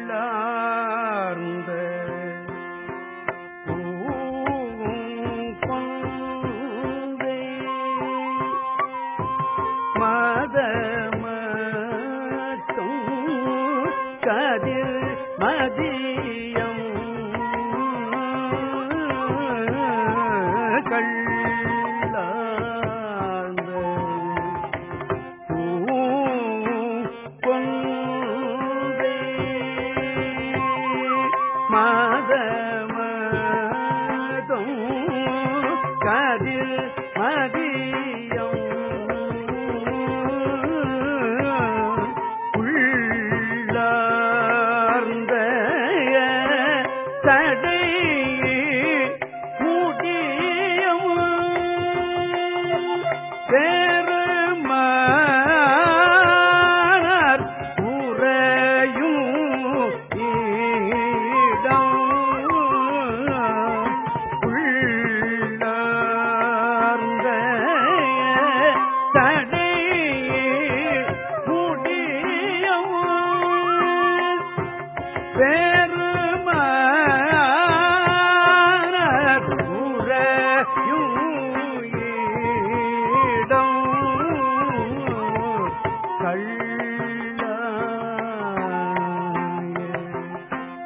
கள்ளார்ந்த மதமட்டும் கதிர் மதியம் மாதமதம் கதில் மதியம். உள்ளார்ந்த தடை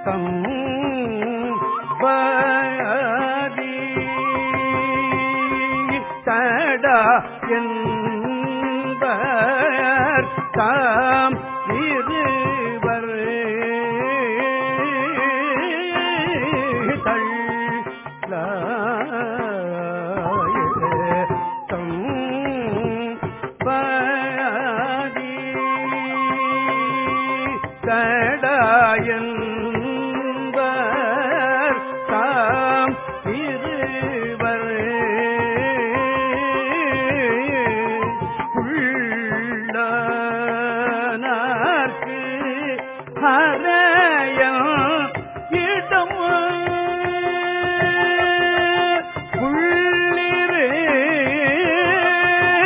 தம் பதி தடா என்பர் தாம் இருவர் தள்ளாய தம் பாதி தடாயன்பர் தாம் இருவர். உள்ளனார்க்கு ஹரயம் இடம்.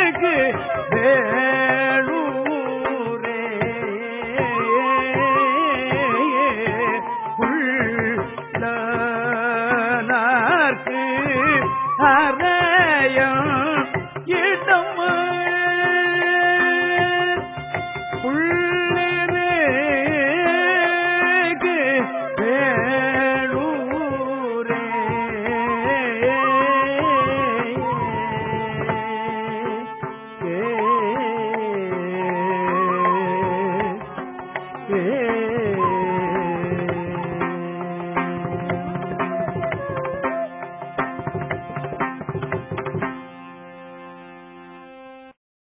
உள்ளிருக்கு வேளூரே உள்ளனார்க்கு அறையம் இடம்